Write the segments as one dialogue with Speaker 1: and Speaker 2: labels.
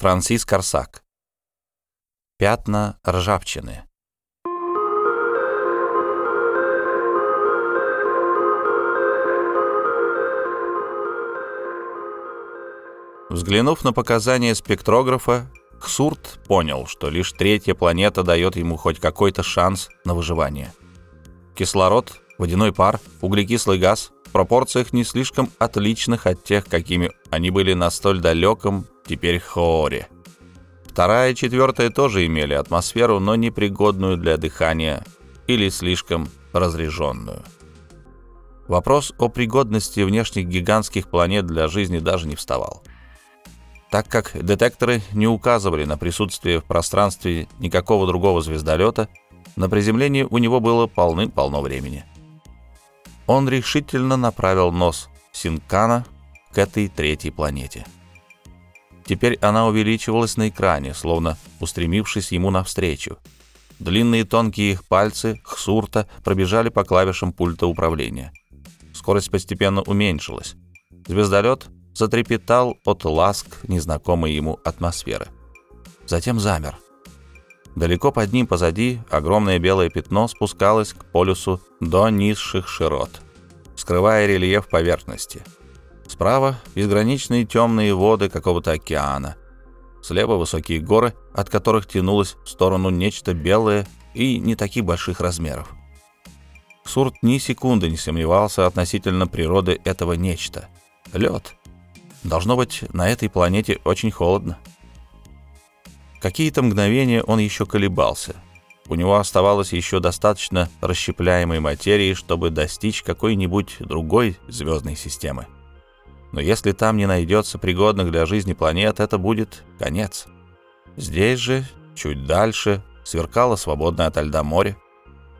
Speaker 1: Франсис Корсак. Пятна ржавчины. Взглянув на показания спектрографа, Ксурт понял, что лишь третья планета дает ему хоть какой-то шанс на выживание. Кислород, водяной пар, углекислый газ пропорциях не слишком отличных от тех, какими они были на столь далеком теперь Хооре. Вторая и четвертая тоже имели атмосферу, но непригодную для дыхания или слишком разреженную. Вопрос о пригодности внешних гигантских планет для жизни даже не вставал так как детекторы не указывали на присутствие в пространстве никакого другого звездолета, на приземление у него было полным-полно времени. Он решительно направил нос Синкана к этой третьей планете. Теперь она увеличивалась на экране, словно устремившись ему навстречу. Длинные тонкие их пальцы Хсурта пробежали по клавишам пульта управления. Скорость постепенно уменьшилась. Звездолет затрепетал от ласк незнакомой ему атмосферы. Затем замер. Далеко под ним позади огромное белое пятно спускалось к полюсу до низших широт, скрывая рельеф поверхности. Справа — безграничные темные воды какого-то океана. Слева — высокие горы, от которых тянулось в сторону нечто белое и не таких больших размеров. Сурт ни секунды не сомневался относительно природы этого нечто. Лед — Должно быть, на этой планете очень холодно. Какие-то мгновения он еще колебался. У него оставалось еще достаточно расщепляемой материи, чтобы достичь какой-нибудь другой звездной системы. Но если там не найдется пригодных для жизни планет, это будет конец. Здесь же, чуть дальше, сверкало свободное от льда море.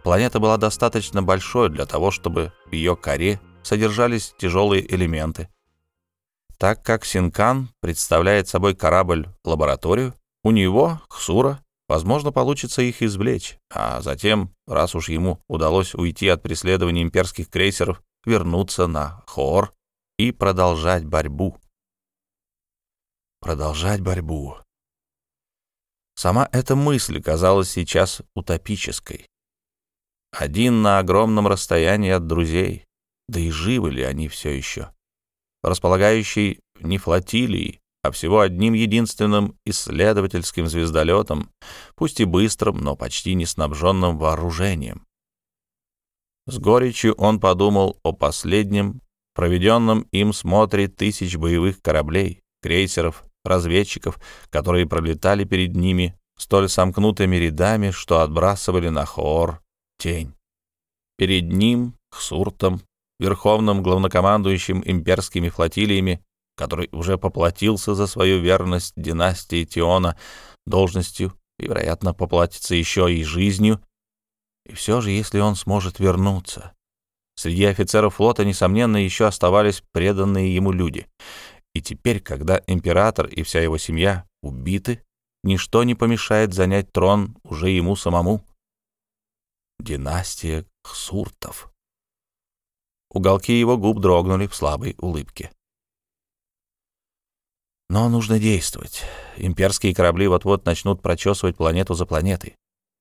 Speaker 1: Планета была достаточно большой для того, чтобы в ее коре содержались тяжелые элементы, так как Синкан представляет собой корабль-лабораторию, у него, Хсура, возможно, получится их извлечь, а затем, раз уж ему удалось уйти от преследования имперских крейсеров, вернуться на Хор и продолжать борьбу. Продолжать борьбу. Сама эта мысль казалась сейчас утопической. Один на огромном расстоянии от друзей, да и живы ли они все еще? располагающий не флотилией, а всего одним единственным исследовательским звездолетом, пусть и быстрым, но почти не снабженным вооружением. С горечью он подумал о последнем, проведенном им смотре тысяч боевых кораблей, крейсеров, разведчиков, которые пролетали перед ними столь сомкнутыми рядами, что отбрасывали на Хоор тень. Перед ним, Хсуртом, верховным главнокомандующим имперскими флотилиями, который уже поплатился за свою верность династии Тиона должностью и, вероятно, поплатится еще и жизнью. И все же, если он сможет вернуться... Среди офицеров флота, несомненно, еще оставались преданные ему люди. И теперь, когда император и вся его семья убиты, ничто не помешает занять трон уже ему самому. Династия Хсуртов. Уголки его губ дрогнули в слабой улыбке. Но нужно действовать. Имперские корабли вот-вот начнут прочесывать планету за планетой.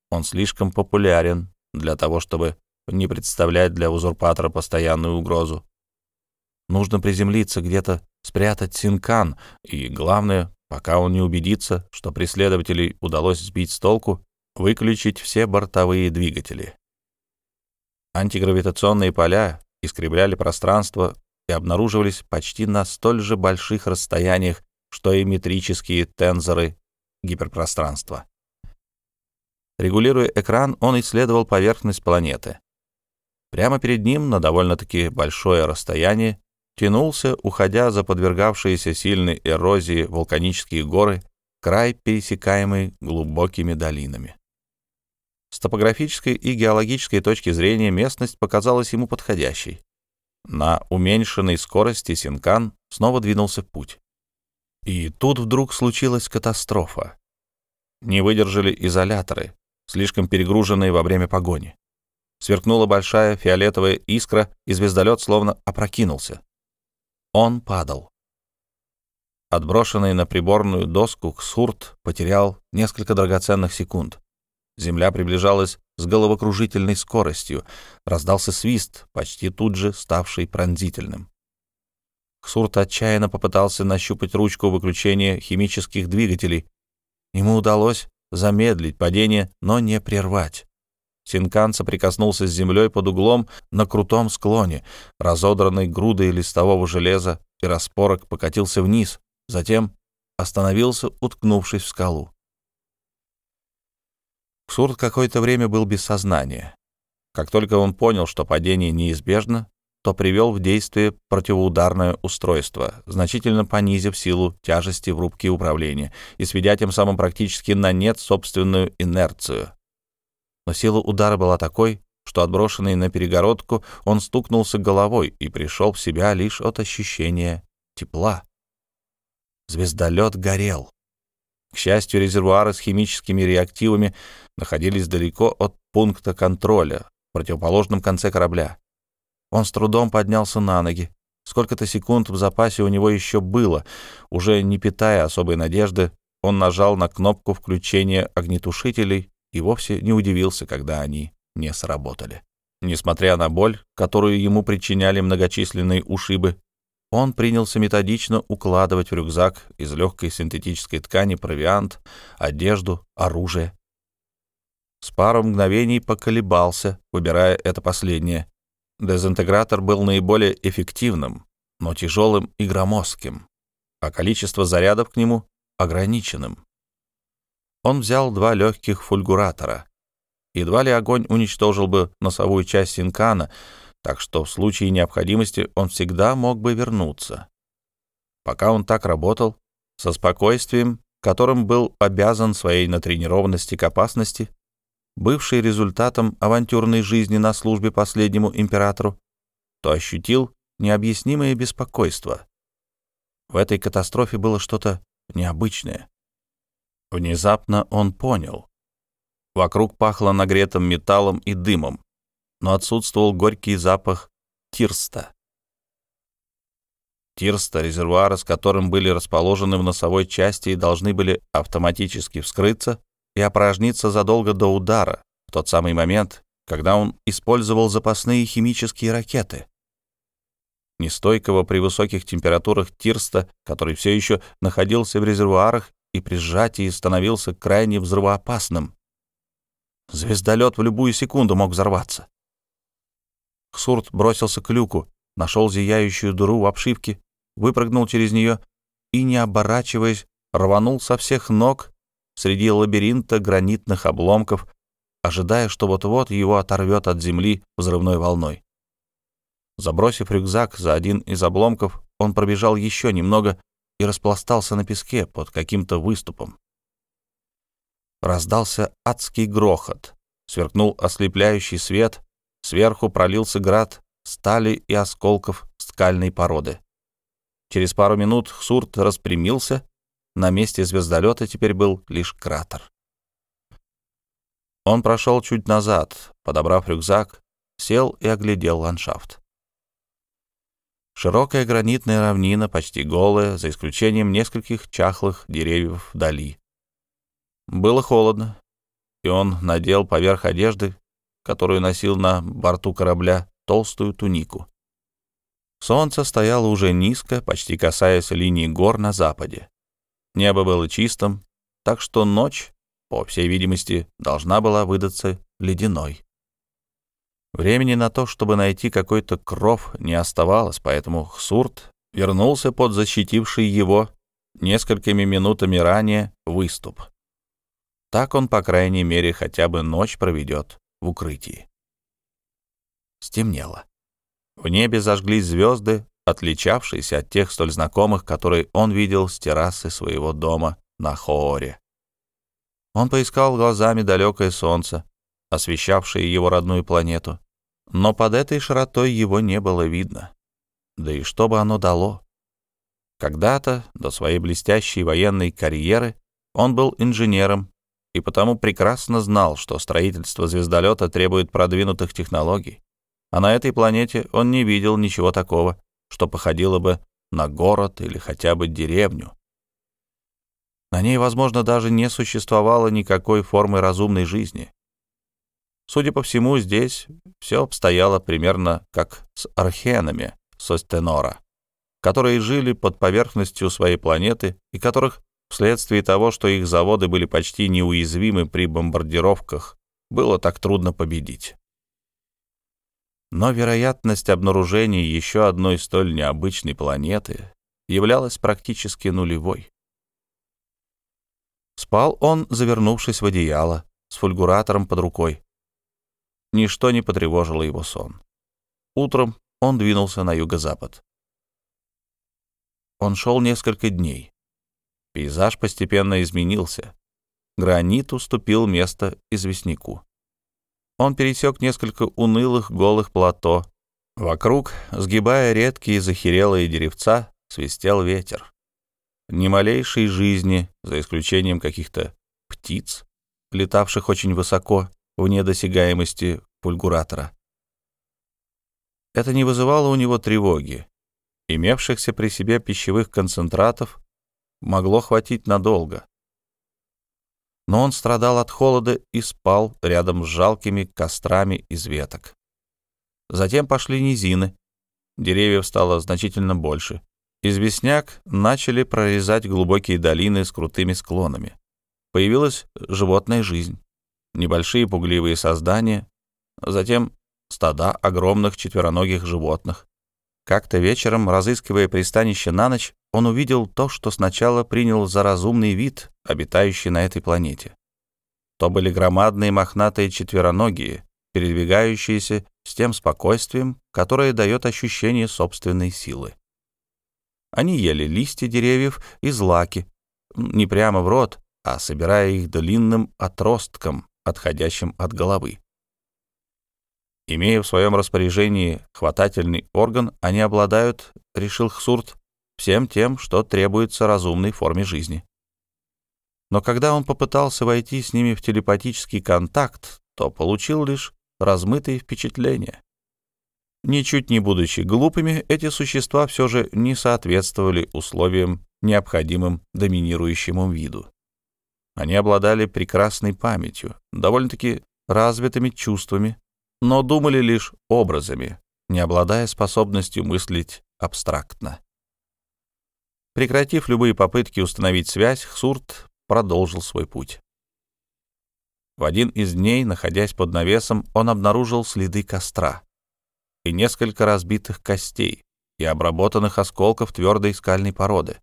Speaker 1: Он слишком популярен для того, чтобы не представлять для узурпатора постоянную угрозу. Нужно приземлиться где-то, спрятать Синкан, и, главное, пока он не убедится, что преследователей удалось сбить с толку, выключить все бортовые двигатели. Антигравитационные поля искривляли пространство и обнаруживались почти на столь же больших расстояниях, что и метрические тензоры гиперпространства. Регулируя экран, он исследовал поверхность планеты. Прямо перед ним, на довольно-таки большое расстояние, тянулся, уходя за подвергавшиеся сильной эрозии вулканические горы, край, пересекаемый глубокими долинами. С топографической и геологической точки зрения местность показалась ему подходящей. На уменьшенной скорости Синкан снова двинулся в путь. И тут вдруг случилась катастрофа. Не выдержали изоляторы, слишком перегруженные во время погони. Сверкнула большая фиолетовая искра, и звездолет словно опрокинулся. Он падал. Отброшенный на приборную доску, Ксурт потерял несколько драгоценных секунд. Земля приближалась с головокружительной скоростью. Раздался свист, почти тут же ставший пронзительным. Ксурт отчаянно попытался нащупать ручку выключения химических двигателей. Ему удалось замедлить падение, но не прервать. Синкан соприкоснулся с землей под углом на крутом склоне. Разодранной грудой листового железа и распорок покатился вниз, затем остановился, уткнувшись в скалу. Ксурт какое-то время был без сознания. Как только он понял, что падение неизбежно, то привел в действие противоударное устройство, значительно понизив силу тяжести в рубке управления и сведя тем самым практически на нет собственную инерцию. Но сила удара была такой, что отброшенный на перегородку, он стукнулся головой и пришел в себя лишь от ощущения тепла. Звездолет горел. К счастью, резервуары с химическими реактивами находились далеко от пункта контроля, в противоположном конце корабля. Он с трудом поднялся на ноги. Сколько-то секунд в запасе у него еще было. Уже не питая особой надежды, он нажал на кнопку включения огнетушителей и вовсе не удивился, когда они не сработали. Несмотря на боль, которую ему причиняли многочисленные ушибы, он принялся методично укладывать в рюкзак из легкой синтетической ткани провиант, одежду, оружие. С пару мгновений поколебался, выбирая это последнее. Дезинтегратор был наиболее эффективным, но тяжелым и громоздким, а количество зарядов к нему ограниченным. Он взял два легких фульгуратора. Едва ли огонь уничтожил бы носовую часть синкана, так что в случае необходимости он всегда мог бы вернуться. Пока он так работал, со спокойствием, которым был обязан своей натренированности к опасности, бывший результатом авантюрной жизни на службе последнему императору, то ощутил необъяснимое беспокойство. В этой катастрофе было что-то необычное. Внезапно он понял. Вокруг пахло нагретым металлом и дымом, но отсутствовал горький запах тирста. Тирста, резервуары, с которым были расположены в носовой части и должны были автоматически вскрыться, и опорожниться задолго до удара, в тот самый момент, когда он использовал запасные химические ракеты. Нестойкого при высоких температурах Тирста, который все еще находился в резервуарах и при сжатии становился крайне взрывоопасным. Звездолет в любую секунду мог взорваться. Хсурт бросился к люку, нашел зияющую дыру в обшивке, выпрыгнул через нее и, не оборачиваясь, рванул со всех ног среди лабиринта гранитных обломков, ожидая, что вот-вот его оторвет от земли взрывной волной. Забросив рюкзак за один из обломков, он пробежал еще немного и распластался на песке под каким-то выступом. Раздался адский грохот, сверкнул ослепляющий свет, сверху пролился град стали и осколков скальной породы. Через пару минут Хсурт распрямился на месте звездолета теперь был лишь кратер. Он прошел чуть назад, подобрав рюкзак, сел и оглядел ландшафт. Широкая гранитная равнина, почти голая, за исключением нескольких чахлых деревьев вдали. Было холодно, и он надел поверх одежды, которую носил на борту корабля, толстую тунику. Солнце стояло уже низко, почти касаясь линии гор на западе. Небо было чистым, так что ночь, по всей видимости, должна была выдаться ледяной. Времени на то, чтобы найти какой-то кров, не оставалось, поэтому Хсурт вернулся под защитивший его несколькими минутами ранее выступ. Так он, по крайней мере, хотя бы ночь проведет в укрытии. Стемнело. В небе зажглись звезды, отличавшийся от тех столь знакомых, которые он видел с террасы своего дома на Хооре. Он поискал глазами далекое солнце, освещавшее его родную планету, но под этой широтой его не было видно. Да и что бы оно дало? Когда-то, до своей блестящей военной карьеры, он был инженером и потому прекрасно знал, что строительство звездолета требует продвинутых технологий, а на этой планете он не видел ничего такого, что походило бы на город или хотя бы деревню, На ней, возможно, даже не существовало никакой формы разумной жизни. Судя по всему, здесь все обстояло примерно как с архенами Состенора, которые жили под поверхностью своей планеты и которых вследствие того, что их заводы были почти неуязвимы при бомбардировках, было так трудно победить. Но вероятность обнаружения еще одной столь необычной планеты являлась практически нулевой. Спал он, завернувшись в одеяло, с фульгуратором под рукой. Ничто не потревожило его сон. Утром он двинулся на юго-запад. Он шел несколько дней. Пейзаж постепенно изменился. Гранит уступил место известняку. Он пересек несколько унылых голых плато. Вокруг, сгибая редкие захерелые деревца, свистел ветер. Ни малейшей жизни, за исключением каких-то птиц, летавших очень высоко, вне досягаемости фульгуратора. Это не вызывало у него тревоги. Имевшихся при себе пищевых концентратов могло хватить надолго. Но он страдал от холода и спал рядом с жалкими кострами из веток. Затем пошли низины. Деревьев стало значительно больше. Известняк начали прорезать глубокие долины с крутыми склонами. Появилась животная жизнь. Небольшие пугливые создания, затем стада огромных четвероногих животных. Как-то вечером, разыскивая пристанище на ночь, он увидел то, что сначала принял за разумный вид, обитающий на этой планете. То были громадные мохнатые четвероногие, передвигающиеся с тем спокойствием, которое дает ощущение собственной силы. Они ели листья деревьев и злаки, не прямо в рот, а собирая их длинным отростком, отходящим от головы. Имея в своем распоряжении хватательный орган, они обладают, решил Хсурт, всем тем, что требуется разумной форме жизни. Но когда он попытался войти с ними в телепатический контакт, то получил лишь размытые впечатления. Ничуть не будучи глупыми, эти существа все же не соответствовали условиям, необходимым доминирующему виду. Они обладали прекрасной памятью, довольно-таки развитыми чувствами, но думали лишь образами, не обладая способностью мыслить абстрактно. Прекратив любые попытки установить связь, Хсурт продолжил свой путь. В один из дней, находясь под навесом, он обнаружил следы костра и несколько разбитых костей и обработанных осколков твердой скальной породы.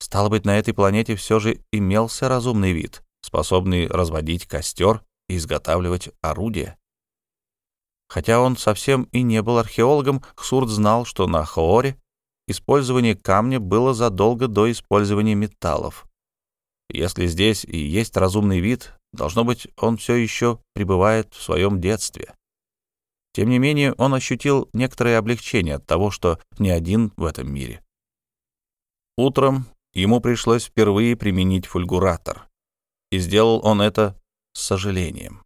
Speaker 1: Стало быть, на этой планете все же имелся разумный вид, способный разводить костер и изготавливать орудия. Хотя он совсем и не был археологом, Хсурт знал, что на Хооре использование камня было задолго до использования металлов. Если здесь и есть разумный вид, должно быть, он все еще пребывает в своем детстве. Тем не менее, он ощутил некоторое облегчение от того, что не один в этом мире. Утром ему пришлось впервые применить фульгуратор, и сделал он это с сожалением.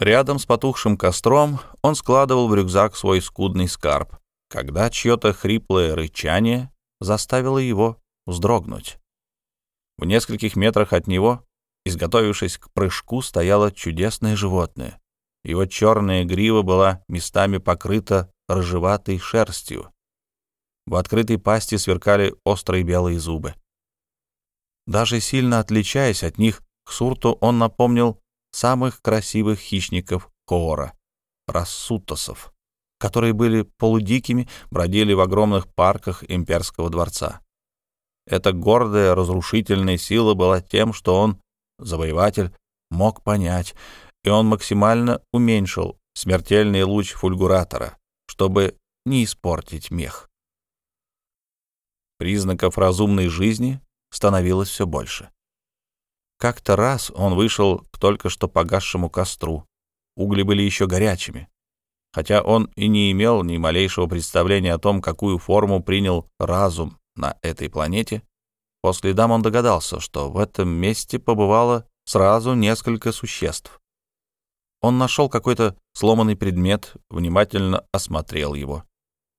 Speaker 1: Рядом с потухшим костром он складывал в рюкзак свой скудный скарб, когда чье-то хриплое рычание заставило его вздрогнуть. В нескольких метрах от него, изготовившись к прыжку, стояло чудесное животное. Его черная грива была местами покрыта рыжеватой шерстью. В открытой пасти сверкали острые белые зубы. Даже сильно отличаясь от них, к Сурту он напомнил самых красивых хищников Коора — рассутосов которые были полудикими, бродили в огромных парках имперского дворца. Эта гордая разрушительная сила была тем, что он, завоеватель, мог понять, и он максимально уменьшил смертельный луч фульгуратора, чтобы не испортить мех. Признаков разумной жизни становилось все больше. Как-то раз он вышел к только что погасшему костру. Угли были еще горячими. Хотя он и не имел ни малейшего представления о том, какую форму принял разум на этой планете, по следам он догадался, что в этом месте побывало сразу несколько существ. Он нашел какой-то сломанный предмет, внимательно осмотрел его.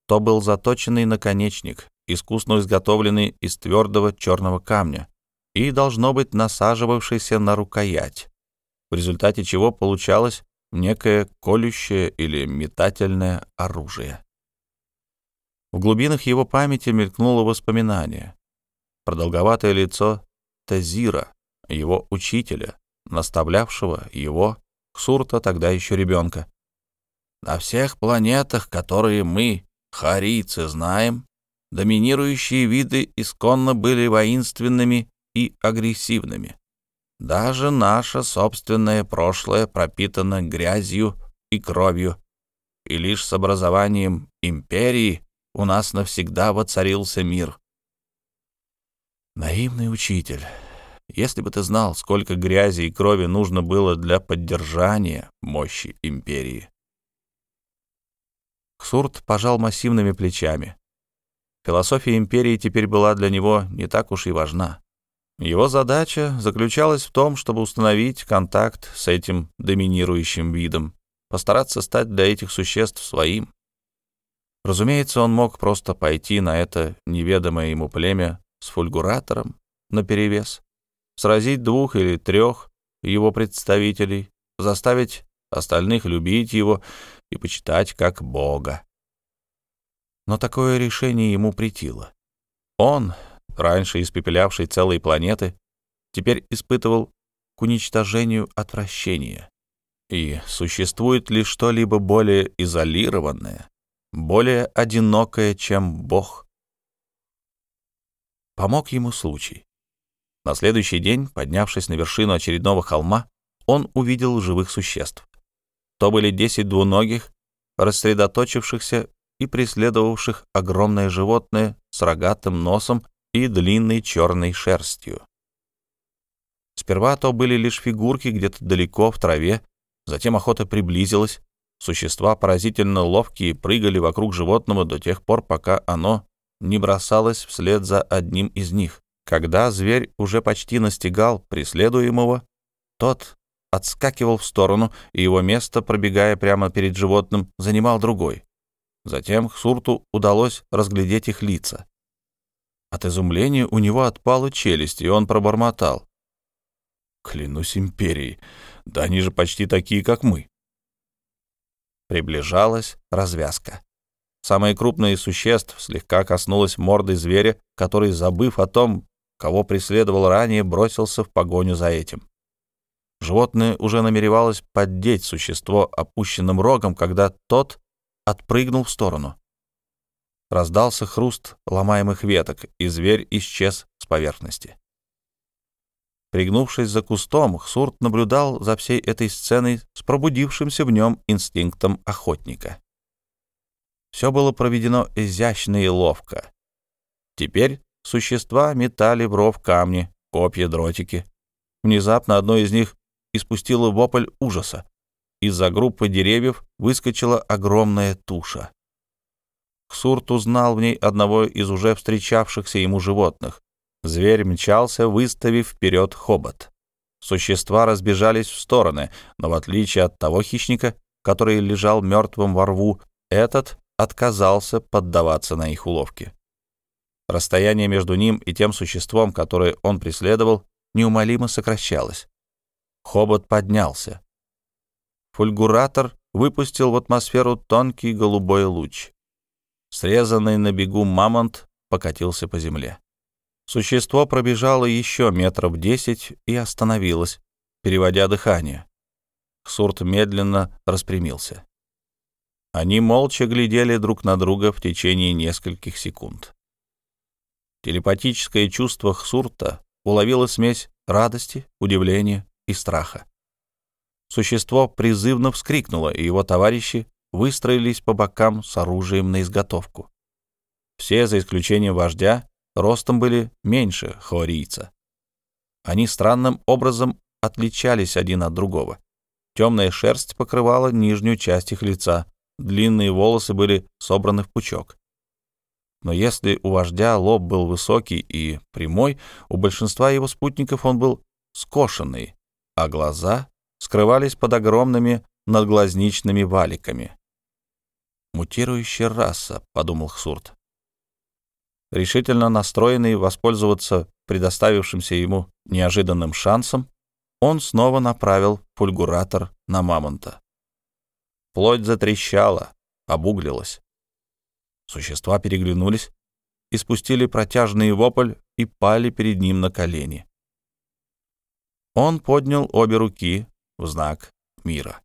Speaker 1: То был заточенный наконечник, искусно изготовленный из твердого черного камня и, должно быть, насаживавшийся на рукоять, в результате чего получалось некое колющее или метательное оружие. В глубинах его памяти мелькнуло воспоминание. Продолговатое лицо Тазира, его учителя, наставлявшего его, Ксурта, тогда еще ребенка. На всех планетах, которые мы, харийцы, знаем, доминирующие виды исконно были воинственными и агрессивными. Даже наше собственное прошлое пропитано грязью и кровью, и лишь с образованием империи у нас навсегда воцарился мир. Наивный учитель, если бы ты знал, сколько грязи и крови нужно было для поддержания мощи империи. Ксурт пожал массивными плечами. Философия империи теперь была для него не так уж и важна. Его задача заключалась в том, чтобы установить контакт с этим доминирующим видом, постараться стать для этих существ своим. Разумеется, он мог просто пойти на это неведомое ему племя с фульгуратором наперевес, сразить двух или трех его представителей, заставить остальных любить его и почитать как Бога. Но такое решение ему притило. Он, раньше испепелявший целые планеты, теперь испытывал к уничтожению отвращение. И существует ли что-либо более изолированное, более одинокое, чем Бог? Помог ему случай. На следующий день, поднявшись на вершину очередного холма, он увидел живых существ. То были десять двуногих, рассредоточившихся и преследовавших огромное животное с рогатым носом и длинной черной шерстью. Сперва то были лишь фигурки где-то далеко в траве, затем охота приблизилась. Существа поразительно ловкие прыгали вокруг животного до тех пор, пока оно не бросалось вслед за одним из них. Когда зверь уже почти настигал преследуемого, тот отскакивал в сторону, и его место, пробегая прямо перед животным, занимал другой. Затем Хсурту удалось разглядеть их лица. От изумления у него отпала челюсть, и он пробормотал. «Клянусь империей, да они же почти такие, как мы». Приближалась развязка. Самое крупное из существ слегка коснулось мордой зверя, который, забыв о том, кого преследовал ранее, бросился в погоню за этим. Животное уже намеревалось поддеть существо опущенным рогом, когда тот отпрыгнул в сторону. Раздался хруст ломаемых веток, и зверь исчез с поверхности. Пригнувшись за кустом, Хсурт наблюдал за всей этой сценой с пробудившимся в нем инстинктом охотника. Все было проведено изящно и ловко. Теперь существа метали в ров камни, копья, дротики. Внезапно одно из них испустило вопль ужаса. Из-за группы деревьев выскочила огромная туша. Ксурт узнал в ней одного из уже встречавшихся ему животных. Зверь мчался, выставив вперед хобот. Существа разбежались в стороны, но в отличие от того хищника, который лежал мертвым во рву, этот отказался поддаваться на их уловки. Расстояние между ним и тем существом, которое он преследовал, неумолимо сокращалось. Хобот поднялся. Фульгуратор выпустил в атмосферу тонкий голубой луч. Срезанный на бегу мамонт покатился по земле. Существо пробежало еще метров десять и остановилось, переводя дыхание. Сурт медленно распрямился. Они молча глядели друг на друга в течение нескольких секунд. Телепатическое чувство Хсурта уловило смесь радости, удивления и страха. Существо призывно вскрикнуло, и его товарищи выстроились по бокам с оружием на изготовку. Все, за исключением вождя, ростом были меньше хаорийца. Они странным образом отличались один от другого. Темная шерсть покрывала нижнюю часть их лица, длинные волосы были собраны в пучок. Но если у вождя лоб был высокий и прямой, у большинства его спутников он был скошенный, а глаза скрывались под огромными надглазничными валиками. «Мутирующая раса», — подумал Хсурт. Решительно настроенный воспользоваться предоставившимся ему неожиданным шансом, он снова направил фульгуратор на мамонта. Плоть затрещала, обуглилась. Существа переглянулись, испустили протяжный вопль и пали перед ним на колени. Он поднял обе руки в знак мира.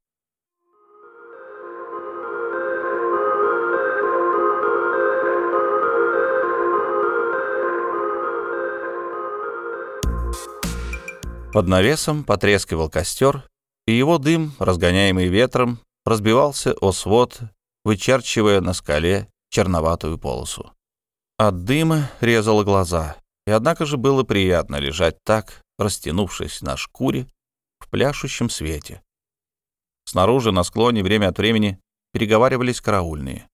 Speaker 1: Под навесом потрескивал костер, и его дым, разгоняемый ветром, разбивался о свод, вычерчивая на скале черноватую полосу. От дыма резало глаза, и однако же было приятно лежать так, растянувшись на шкуре, в пляшущем свете. Снаружи на склоне время от времени переговаривались караульные.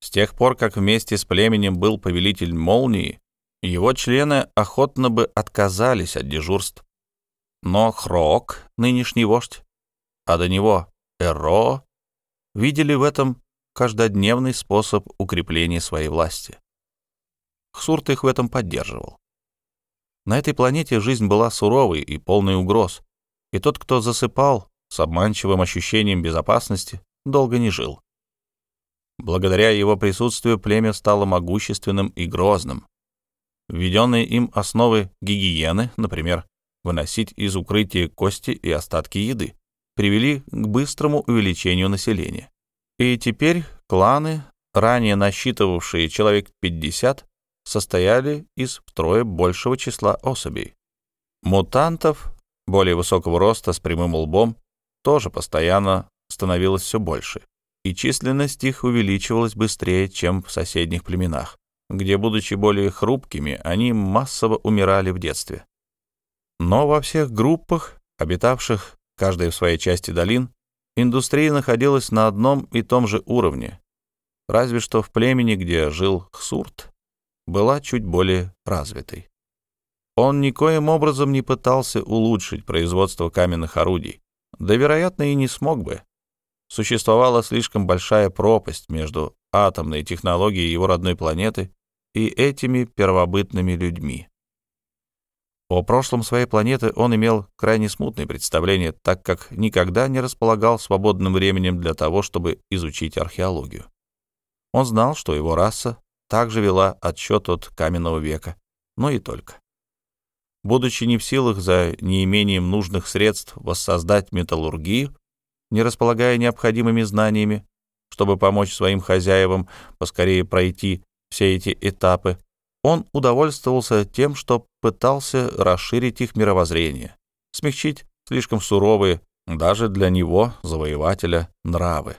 Speaker 1: С тех пор, как вместе с племенем был повелитель молнии, его члены охотно бы отказались от дежурств но Хроок, нынешний вождь, а до него Эро, видели в этом каждодневный способ укрепления своей власти. Хсурт их в этом поддерживал. На этой планете жизнь была суровой и полной угроз, и тот, кто засыпал с обманчивым ощущением безопасности, долго не жил. Благодаря его присутствию племя стало могущественным и грозным. Введенные им основы гигиены, например, выносить из укрытия кости и остатки еды, привели к быстрому увеличению населения. И теперь кланы, ранее насчитывавшие человек 50, состояли из втрое большего числа особей. Мутантов, более высокого роста с прямым лбом, тоже постоянно становилось все больше, и численность их увеличивалась быстрее, чем в соседних племенах, где, будучи более хрупкими, они массово умирали в детстве. Но во всех группах, обитавших каждая в своей части долин, индустрия находилась на одном и том же уровне, разве что в племени, где жил Хсурт, была чуть более развитой. Он никоим образом не пытался улучшить производство каменных орудий, да, вероятно, и не смог бы. Существовала слишком большая пропасть между атомной технологией его родной планеты и этими первобытными людьми. О прошлом своей планеты он имел крайне смутное представление, так как никогда не располагал свободным временем для того, чтобы изучить археологию. Он знал, что его раса также вела отсчет от каменного века, но и только. Будучи не в силах за неимением нужных средств воссоздать металлургию, не располагая необходимыми знаниями, чтобы помочь своим хозяевам поскорее пройти все эти этапы, он удовольствовался тем, что пытался расширить их мировоззрение, смягчить слишком суровые, даже для него, завоевателя, нравы,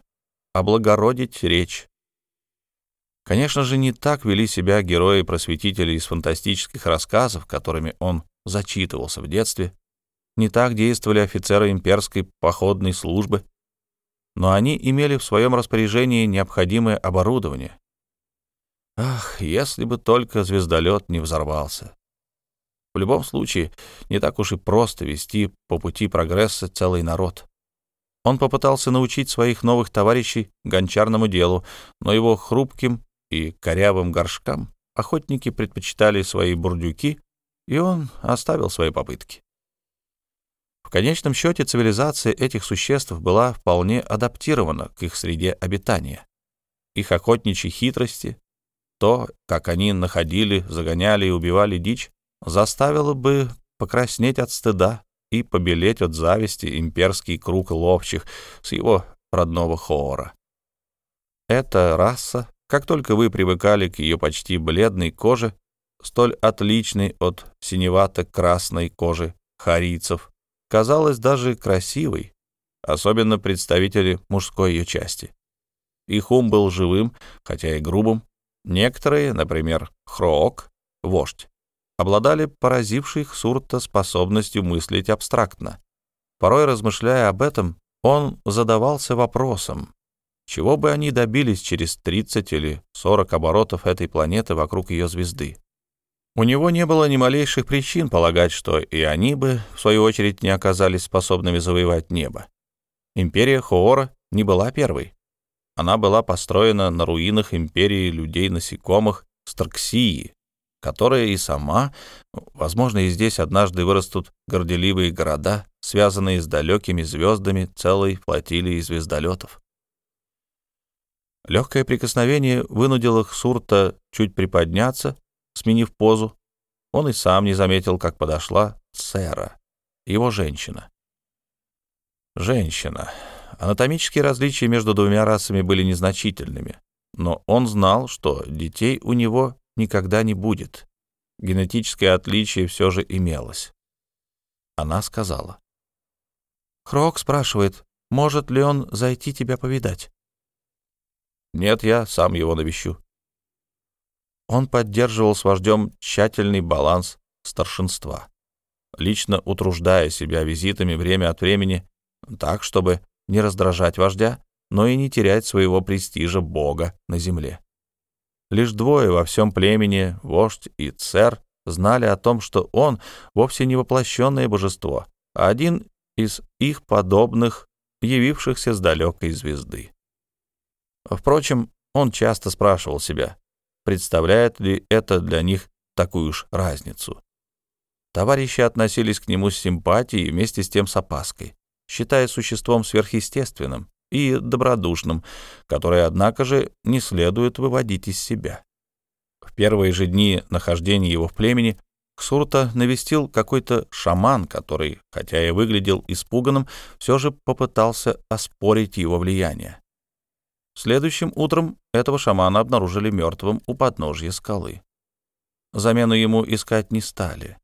Speaker 1: облагородить речь. Конечно же, не так вели себя герои-просветители из фантастических рассказов, которыми он зачитывался в детстве, не так действовали офицеры имперской походной службы, но они имели в своем распоряжении необходимое оборудование, Ах, если бы только звездолет не взорвался. В любом случае, не так уж и просто вести по пути прогресса целый народ. Он попытался научить своих новых товарищей гончарному делу, но его хрупким и корявым горшкам охотники предпочитали свои бурдюки, и он оставил свои попытки. В конечном счете цивилизация этих существ была вполне адаптирована к их среде обитания. Их охотничьи хитрости, то, как они находили, загоняли и убивали дичь, заставило бы покраснеть от стыда и побелеть от зависти имперский круг ловчих с его родного хора. Эта раса, как только вы привыкали к ее почти бледной коже, столь отличной от синевато-красной кожи харийцев, казалась даже красивой, особенно представители мужской ее части. Их ум был живым, хотя и грубым, Некоторые, например, Хроок, вождь, обладали поразившей Сурта способностью мыслить абстрактно. Порой, размышляя об этом, он задавался вопросом, чего бы они добились через 30 или 40 оборотов этой планеты вокруг ее звезды. У него не было ни малейших причин полагать, что и они бы, в свою очередь, не оказались способными завоевать небо. Империя Хоора не была первой. Она была построена на руинах империи людей-насекомых Старксии которая и сама, возможно, и здесь однажды вырастут горделивые города, связанные с далекими звездами целой флотилии звездолетов. Легкое прикосновение вынудило Хсурта чуть приподняться, сменив позу. Он и сам не заметил, как подошла Сера, его женщина. Женщина. Анатомические различия между двумя расами были незначительными, но он знал, что детей у него никогда не будет. Генетическое отличие все же имелось. Она сказала. «Хрок спрашивает, может ли он зайти тебя повидать?» «Нет, я сам его навещу». Он поддерживал с вождем тщательный баланс старшинства, лично утруждая себя визитами время от времени так, чтобы не раздражать вождя, но и не терять своего престижа бога на земле. Лишь двое во всем племени, вождь и цер, знали о том, что он вовсе не воплощенное божество, а один из их подобных, явившихся с далекой звезды. Впрочем, он часто спрашивал себя, представляет ли это для них такую уж разницу. Товарищи относились к нему с симпатией и вместе с тем с опаской, считая существом сверхъестественным и добродушным, которое, однако же, не следует выводить из себя. В первые же дни нахождения его в племени Ксурта навестил какой-то шаман, который, хотя и выглядел испуганным, все же попытался оспорить его влияние. Следующим утром этого шамана обнаружили мертвым у подножья скалы. Замену ему искать не стали.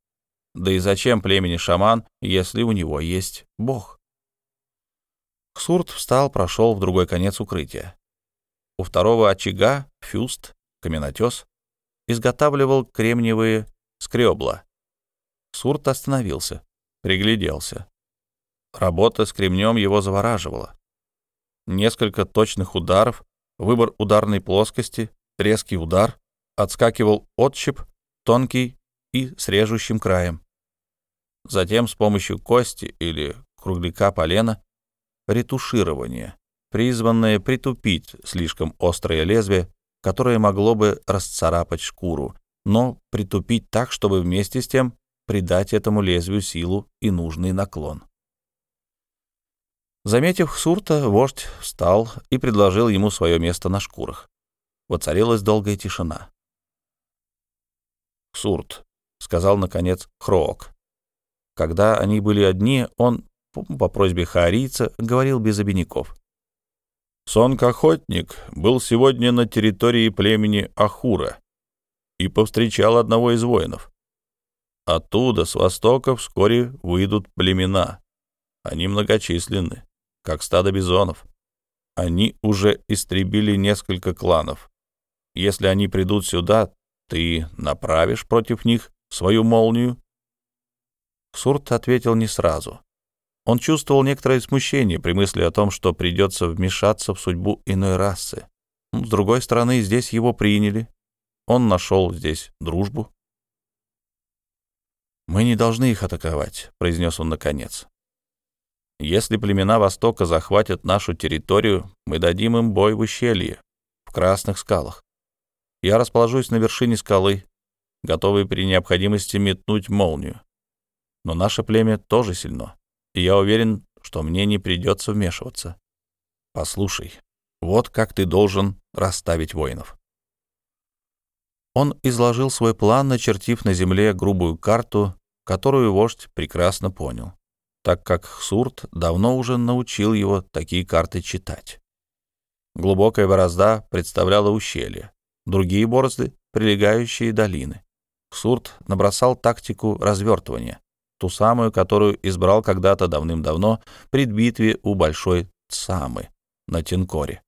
Speaker 1: Да и зачем племени шаман, если у него есть бог? Ксурт встал, прошел в другой конец укрытия. У второго очага Фюст, каменотес, изготавливал кремниевые скребла. Сурт остановился, пригляделся. Работа с кремнем его завораживала несколько точных ударов, выбор ударной плоскости, резкий удар, отскакивал отщеп, тонкий и с режущим краем. Затем с помощью кости или кругляка полена ретуширование, призванное притупить слишком острое лезвие, которое могло бы расцарапать шкуру, но притупить так, чтобы вместе с тем придать этому лезвию силу и нужный наклон. Заметив Хсурта, вождь встал и предложил ему свое место на шкурах. Воцарилась долгая тишина. «Хсурт», — сказал, наконец, Хроок. Когда они были одни, он, по просьбе хаарийца, говорил без обиняков. Сонг-охотник был сегодня на территории племени Ахура и повстречал одного из воинов. Оттуда, с востока, вскоре выйдут племена. Они многочисленны как стадо бизонов. Они уже истребили несколько кланов. Если они придут сюда, ты направишь против них свою молнию?» Сурт ответил не сразу. Он чувствовал некоторое смущение при мысли о том, что придется вмешаться в судьбу иной расы. С другой стороны, здесь его приняли. Он нашел здесь дружбу. «Мы не должны их атаковать», — произнес он наконец. Если племена Востока захватят нашу территорию, мы дадим им бой в ущелье, в Красных скалах. Я расположусь на вершине скалы, готовый при необходимости метнуть молнию. Но наше племя тоже сильно, и я уверен, что мне не придется вмешиваться. Послушай, вот как ты должен расставить воинов. Он изложил свой план, начертив на земле грубую карту, которую вождь прекрасно понял так как Хсурт давно уже научил его такие карты читать. Глубокая борозда представляла ущелье, другие борозды — прилегающие долины. Хсурт набросал тактику развертывания, ту самую, которую избрал когда-то давным-давно при битве у Большой Цамы на Тинкоре.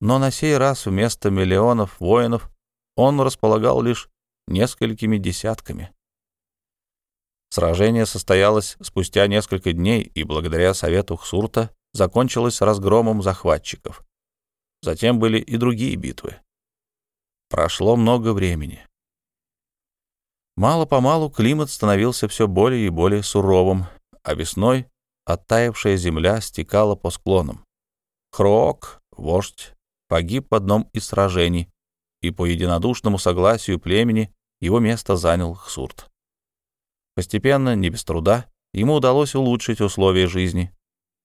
Speaker 1: Но на сей раз вместо миллионов воинов он располагал лишь несколькими десятками. Сражение состоялось спустя несколько дней и благодаря совету Хсурта закончилось разгромом захватчиков. Затем были и другие битвы. Прошло много времени. Мало-помалу климат становился все более и более суровым, а весной оттаившая земля стекала по склонам. Хроок, вождь, погиб в одном из сражений, и по единодушному согласию племени его место занял Хсурт. Постепенно, не без труда, ему удалось улучшить условия жизни.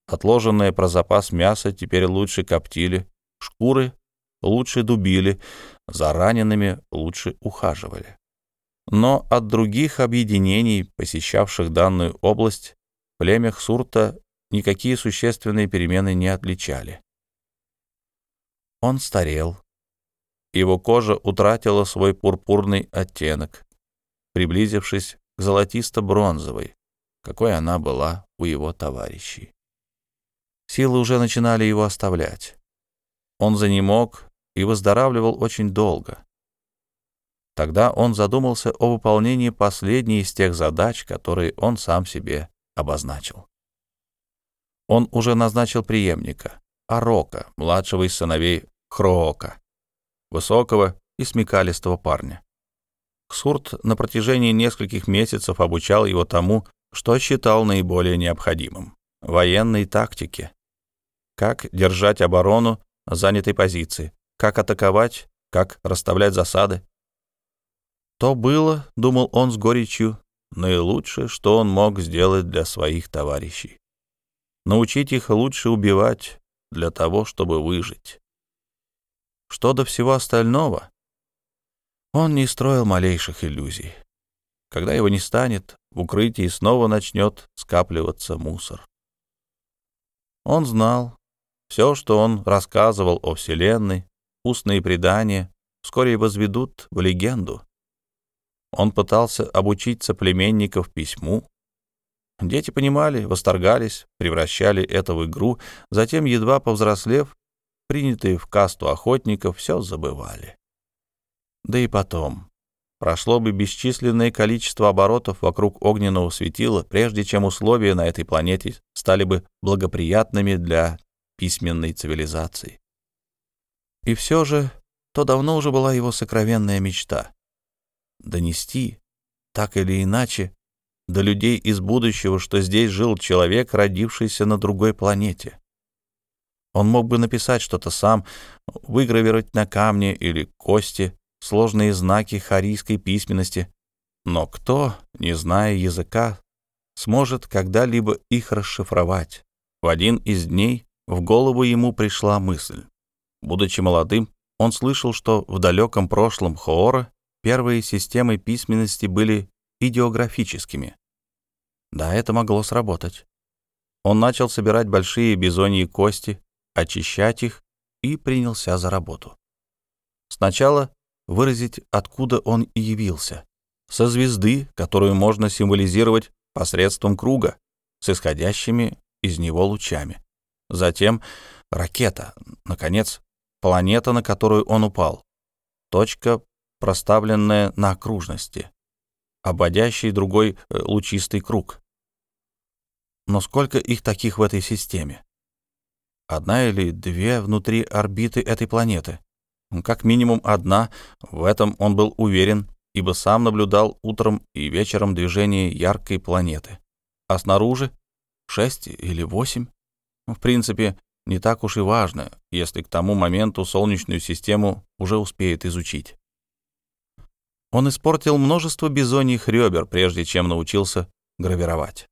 Speaker 1: Отложенное про запас мяса теперь лучше коптили, шкуры лучше дубили, за ранеными лучше ухаживали. Но от других объединений, посещавших данную область, племя Хсурта никакие существенные перемены не отличали. Он старел. Его кожа утратила свой пурпурный оттенок, приблизившись к золотисто-бронзовой, какой она была у его товарищей. Силы уже начинали его оставлять. Он занемог и выздоравливал очень долго. Тогда он задумался о выполнении последней из тех задач, которые он сам себе обозначил. Он уже назначил преемника, Арока, младшего из сыновей Хроока, высокого и смекалистого парня. Ксурт на протяжении нескольких месяцев обучал его тому, что считал наиболее необходимым — военной тактике. Как держать оборону занятой позиции, как атаковать, как расставлять засады. То было, думал он с горечью, наилучшее, что он мог сделать для своих товарищей. Научить их лучше убивать для того, чтобы выжить. Что до всего остального, он не строил малейших иллюзий. Когда его не станет, в укрытии снова начнет скапливаться мусор. Он знал, все, что он рассказывал о Вселенной, устные предания, вскоре возведут в легенду. Он пытался обучить соплеменников письму. Дети понимали, восторгались, превращали это в игру, затем, едва повзрослев, принятые в касту охотников, все забывали. Да и потом. Прошло бы бесчисленное количество оборотов вокруг огненного светила, прежде чем условия на этой планете стали бы благоприятными для письменной цивилизации. И все же то давно уже была его сокровенная мечта — донести, так или иначе, до людей из будущего, что здесь жил человек, родившийся на другой планете. Он мог бы написать что-то сам, выгравировать на камне или кости сложные знаки харийской письменности, но кто, не зная языка, сможет когда-либо их расшифровать? В один из дней в голову ему пришла мысль. Будучи молодым, он слышал, что в далеком прошлом Хоора первые системы письменности были идеографическими. Да, это могло сработать. Он начал собирать большие бизоньи кости, очищать их и принялся за работу. Сначала выразить, откуда он и явился. Со звезды, которую можно символизировать посредством круга, с исходящими из него лучами. Затем ракета, наконец, планета, на которую он упал. Точка, проставленная на окружности, обводящий другой э, лучистый круг. Но сколько их таких в этой системе? Одна или две внутри орбиты этой планеты? Как минимум одна, в этом он был уверен, ибо сам наблюдал утром и вечером движение яркой планеты. А снаружи шесть или восемь? В принципе, не так уж и важно, если к тому моменту Солнечную систему уже успеют изучить. Он испортил множество бизоньих ребер, прежде чем научился гравировать.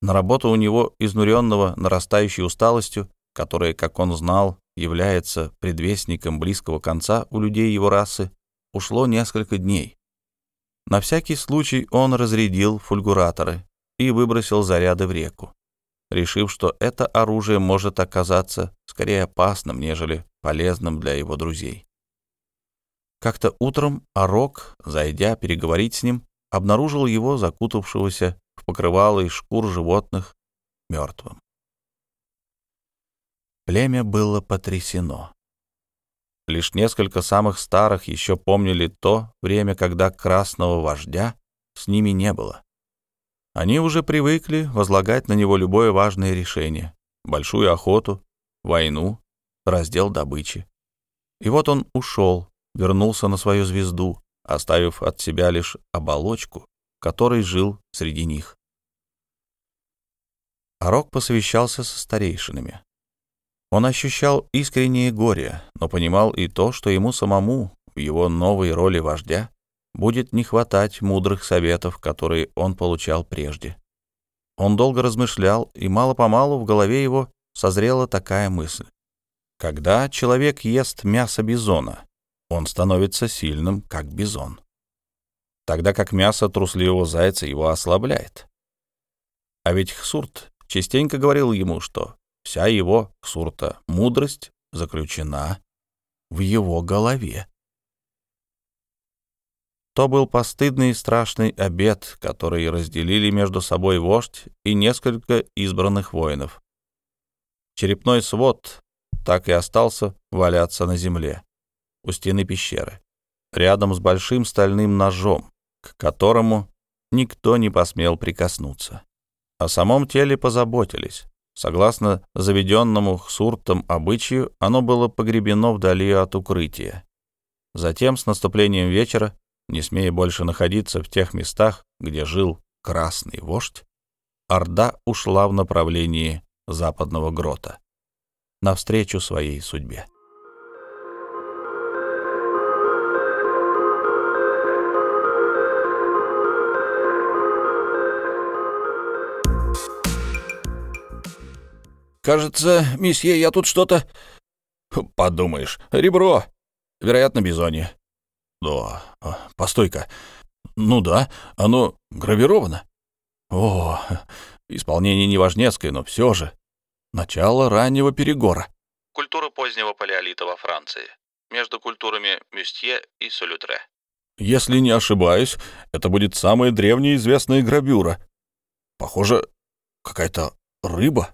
Speaker 1: На работу у него, изнуренного нарастающей усталостью, которая, как он знал, является предвестником близкого конца у людей его расы, ушло несколько дней. На всякий случай он разрядил фульгураторы и выбросил заряды в реку решив, что это оружие может оказаться скорее опасным, нежели полезным для его друзей. Как-то утром Арок, зайдя переговорить с ним, обнаружил его закутавшегося в покрывало из шкур животных мертвым. Племя было потрясено. Лишь несколько самых старых еще помнили то время, когда красного вождя с ними не было. Они уже привыкли возлагать на него любое важное решение — большую охоту, войну, раздел добычи. И вот он ушел, вернулся на свою звезду, оставив от себя лишь оболочку, которой жил среди них. Арок посвящался со старейшинами. Он ощущал искреннее горе, но понимал и то, что ему самому в его новой роли вождя будет не хватать мудрых советов, которые он получал прежде. Он долго размышлял, и мало-помалу в голове его созрела такая мысль. Когда человек ест мясо бизона, он становится сильным, как бизон. Тогда как мясо трусливого зайца его ослабляет. А ведь Хсурт частенько говорил ему, что вся его, Хсурта, мудрость заключена в его голове. То был постыдный и страшный обед, который разделили между собой вождь и несколько избранных воинов. Черепной свод так и остался валяться на земле у стены пещеры, рядом с большим стальным ножом, к которому никто не посмел прикоснуться. О самом теле позаботились. Согласно заведенному хсуртом обычаю, оно было погребено вдали от укрытия. Затем, с наступлением вечера, не смея больше находиться в тех местах, где жил красный вождь, Орда ушла в направлении западного грота, навстречу своей судьбе.
Speaker 2: «Кажется, месье, я тут что-то...»
Speaker 1: «Подумаешь, ребро. Вероятно, бизония».
Speaker 2: «Да, постой-ка. Ну да, оно гравировано. О, исполнение неважнецкое, но все же. Начало раннего перегора».
Speaker 1: Культура позднего палеолита во Франции. Между культурами Мюстье и Солютре.
Speaker 2: Если не ошибаюсь, это будет самая древняя известная гравюра. Похоже, какая-то рыба.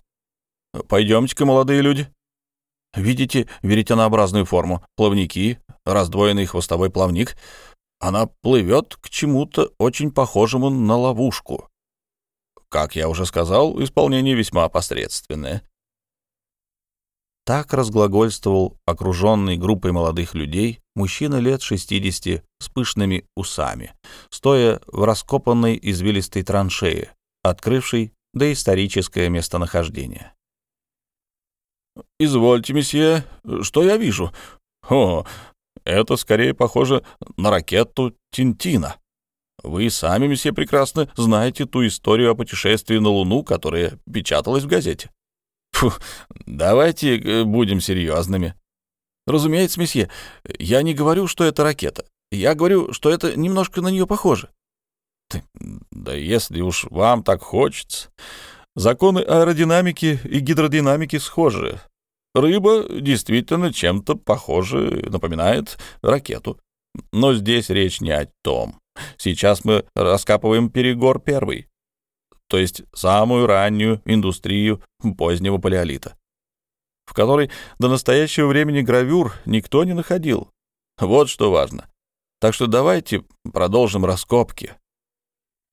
Speaker 2: Пойдемте-ка, молодые люди. Видите веретенообразную форму? Плавники, раздвоенный хвостовой плавник. Она плывет к чему-то очень похожему на ловушку. Как я уже сказал, исполнение весьма посредственное.
Speaker 1: Так разглагольствовал окруженный группой молодых людей мужчина лет 60 с пышными усами, стоя в раскопанной извилистой траншее, открывшей доисторическое местонахождение.
Speaker 2: «Извольте, месье, что я вижу? О, это скорее похоже на ракету Тинтина. Вы сами, месье, прекрасно знаете ту историю о путешествии на Луну, которая печаталась в газете. Фу, давайте э, будем серьезными. Разумеется, месье, я не говорю, что это ракета. Я говорю, что это немножко на нее похоже. Да если уж вам так хочется. Законы аэродинамики и гидродинамики схожи. Рыба действительно чем-то похоже, напоминает ракету. Но здесь речь не о том. Сейчас мы раскапываем перегор первый, то есть самую раннюю индустрию позднего палеолита, в которой до настоящего времени гравюр никто не находил. Вот что важно. Так что давайте продолжим раскопки.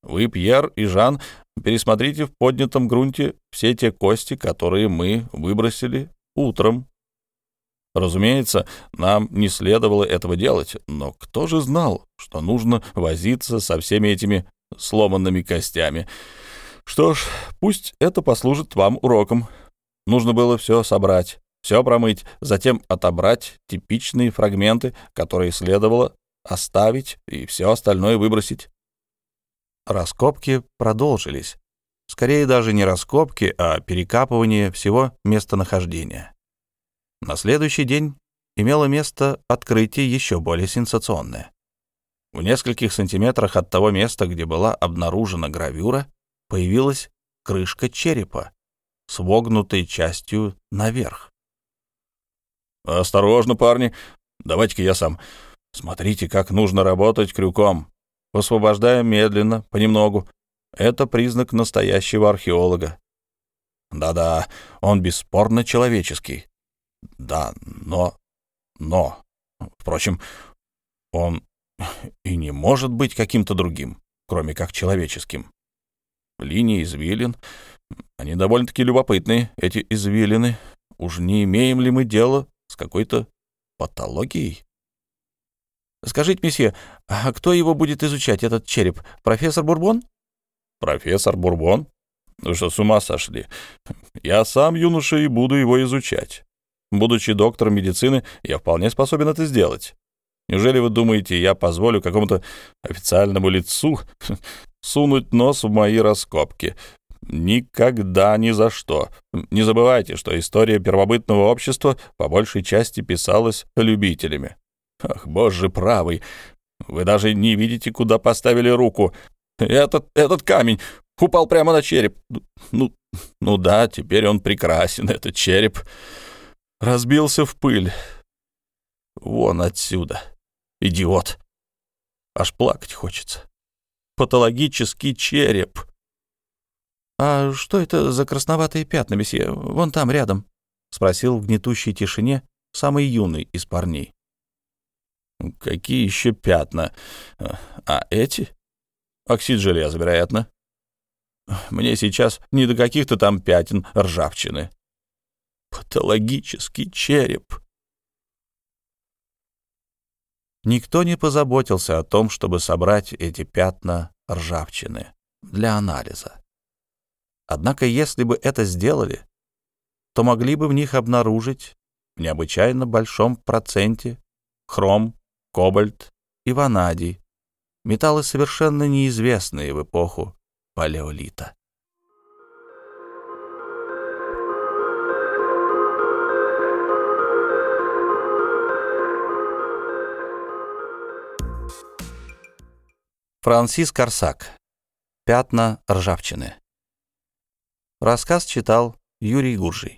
Speaker 2: Вы, Пьер и Жан, пересмотрите в поднятом грунте все те кости, которые мы выбросили утром. Разумеется, нам не следовало этого делать, но кто же знал, что нужно возиться со всеми этими сломанными костями? Что ж, пусть это послужит вам уроком. Нужно было все собрать, все промыть, затем отобрать типичные фрагменты, которые следовало оставить, и все остальное выбросить.
Speaker 1: Раскопки продолжились. Скорее даже не раскопки, а перекапывание всего местонахождения. На следующий день имело место открытие еще более сенсационное. В нескольких сантиметрах от того места, где была обнаружена гравюра, появилась крышка черепа с вогнутой частью наверх.
Speaker 2: «Осторожно, парни! Давайте-ка я сам. Смотрите, как нужно работать крюком. Освобождаем медленно, понемногу. Это признак настоящего археолога. Да-да, он бесспорно человеческий. Да, но... Но... Впрочем, он и не может быть каким-то другим, кроме как человеческим. Линии извилин, они довольно-таки любопытные, эти извилины. Уж не имеем ли мы дело с какой-то патологией?
Speaker 3: Скажите, месье, а кто его будет изучать, этот череп? Профессор Бурбон?
Speaker 2: Профессор Бурбон? Вы что, с ума сошли? Я сам юноша и буду его изучать. Будучи доктором медицины, я вполне способен это сделать. Неужели вы думаете, я позволю какому-то официальному лицу сунуть нос в мои раскопки? Никогда, ни за что. Не забывайте, что история первобытного общества по большей части писалась любителями. Ах, боже правый, вы даже не видите, куда поставили руку. Этот, этот камень упал прямо на череп. Ну, ну да, теперь он прекрасен, этот череп. Разбился в пыль. Вон отсюда. Идиот. Аж плакать хочется. Патологический череп.
Speaker 3: «А что это за красноватые пятна, месье? Вон там, рядом?» — спросил в гнетущей тишине самый юный из парней.
Speaker 2: «Какие еще пятна? А эти? Оксид железа, вероятно. Мне сейчас не до каких-то там пятен ржавчины. Патологический череп».
Speaker 3: Никто не позаботился о том, чтобы собрать эти пятна ржавчины для анализа. Однако, если бы это сделали, то могли бы в них обнаружить в необычайно большом проценте хром, кобальт и ванадий, металлы совершенно неизвестные в эпоху палеолита. Франсис Корсак. Пятна ржавчины. Рассказ читал Юрий Гуржий.